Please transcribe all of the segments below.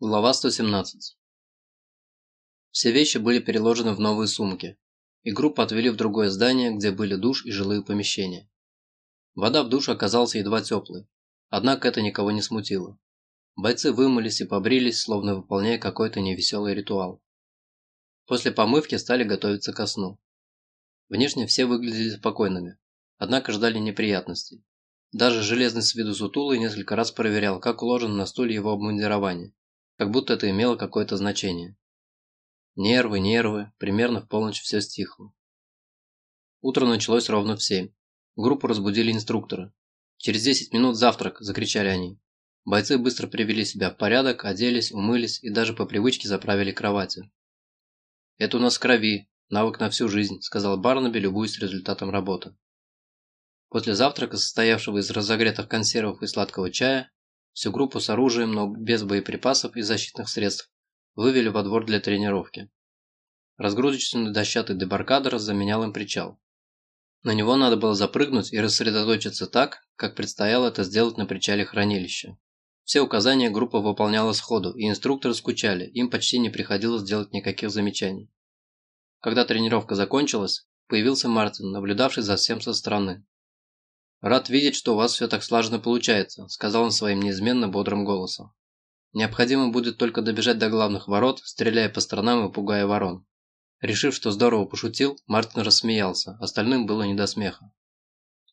Глава 117 Все вещи были переложены в новые сумки, и группу отвели в другое здание, где были душ и жилые помещения. Вода в душе оказалась едва теплой, однако это никого не смутило. Бойцы вымылись и побрились, словно выполняя какой-то невеселый ритуал. После помывки стали готовиться ко сну. Внешне все выглядели спокойными, однако ждали неприятностей. Даже железный с виду сутулый несколько раз проверял, как уложено на стуле его обмундирование как будто это имело какое-то значение. Нервы, нервы, примерно в полночь все стихло. Утро началось ровно в семь. Группу разбудили инструкторы. «Через 10 минут завтрак!» – закричали они. Бойцы быстро привели себя в порядок, оделись, умылись и даже по привычке заправили кровати. «Это у нас в крови, навык на всю жизнь», – сказал Барнаби, любуясь результатом работы. После завтрака, состоявшего из разогретых консервов и сладкого чая, Всю группу с оружием, но без боеприпасов и защитных средств, вывели во двор для тренировки. Разгрузочный дощатый дебаркадер заменял им причал. На него надо было запрыгнуть и рассредоточиться так, как предстояло это сделать на причале хранилища. Все указания группа выполняла сходу, и инструкторы скучали, им почти не приходилось делать никаких замечаний. Когда тренировка закончилась, появился Мартин, наблюдавший за всем со стороны. «Рад видеть, что у вас все так слаженно получается», – сказал он своим неизменно бодрым голосом. «Необходимо будет только добежать до главных ворот, стреляя по сторонам и пугая ворон». Решив, что здорово пошутил, Мартин рассмеялся, остальным было не до смеха.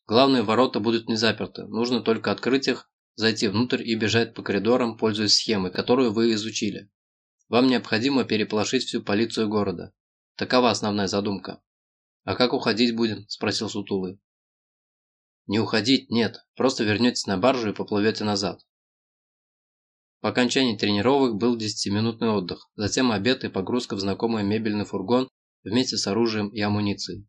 «Главные ворота будут не заперты, нужно только открыть их, зайти внутрь и бежать по коридорам, пользуясь схемой, которую вы изучили. Вам необходимо переполошить всю полицию города. Такова основная задумка». «А как уходить будем?» – спросил Сутулый. Не уходить, нет, просто вернетесь на баржу и поплывете назад. По окончании тренировок был 10-минутный отдых, затем обед и погрузка в знакомый мебельный фургон вместе с оружием и амуницией.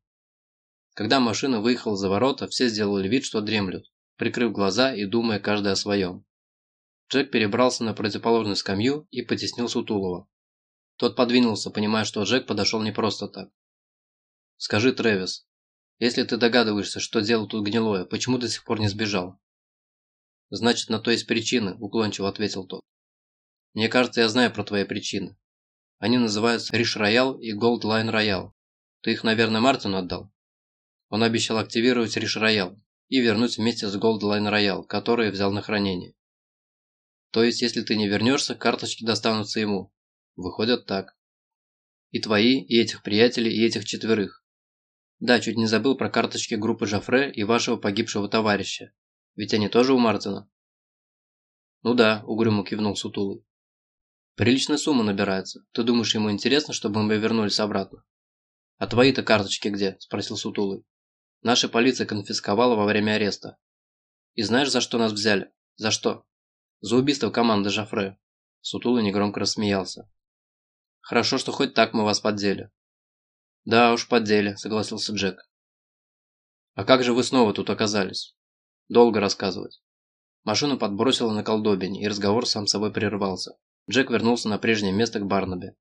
Когда машина выехала за ворота, все сделали вид, что дремлют, прикрыв глаза и думая каждый о своем. Джек перебрался на противоположную скамью и потеснил Сутулова. Тот подвинулся, понимая, что Джек подошел не просто так. «Скажи, Трэвис, если ты догадываешься, что дело тут гнилое, почему до сих пор не сбежал?» «Значит, на то есть причины», – уклончиво ответил тот. «Мне кажется, я знаю про твои причины. Они называются Rich Royal и Gold Line Royal. Ты их, наверное, Мартину отдал?» Он обещал активировать Rich Royal и вернуть вместе с Gold Line Royal, которые взял на хранение. То есть, если ты не вернешься, карточки достанутся ему. Выходит так. И твои, и этих приятелей, и этих четверых. Да, чуть не забыл про карточки группы Жафре и вашего погибшего товарища. Ведь они тоже у Мартина. Ну да, угрюмо кивнул Сутулый. Приличная сумма набирается. Ты думаешь, ему интересно, чтобы мы вернулись обратно? А твои-то карточки где? Спросил Сутулый. Наша полиция конфисковала во время ареста. И знаешь, за что нас взяли? За что? За убийство команды Жафре. Сутулый негромко рассмеялся. Хорошо, что хоть так мы вас поддели. «Да уж, по деле», – согласился Джек. «А как же вы снова тут оказались?» «Долго рассказывать». Машину подбросило на колдобине, и разговор сам собой прервался. Джек вернулся на прежнее место к Барнабе.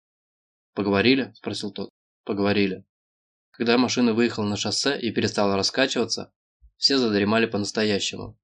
«Поговорили?» – спросил тот. «Поговорили». Когда машина выехала на шоссе и перестала раскачиваться, все задремали по-настоящему.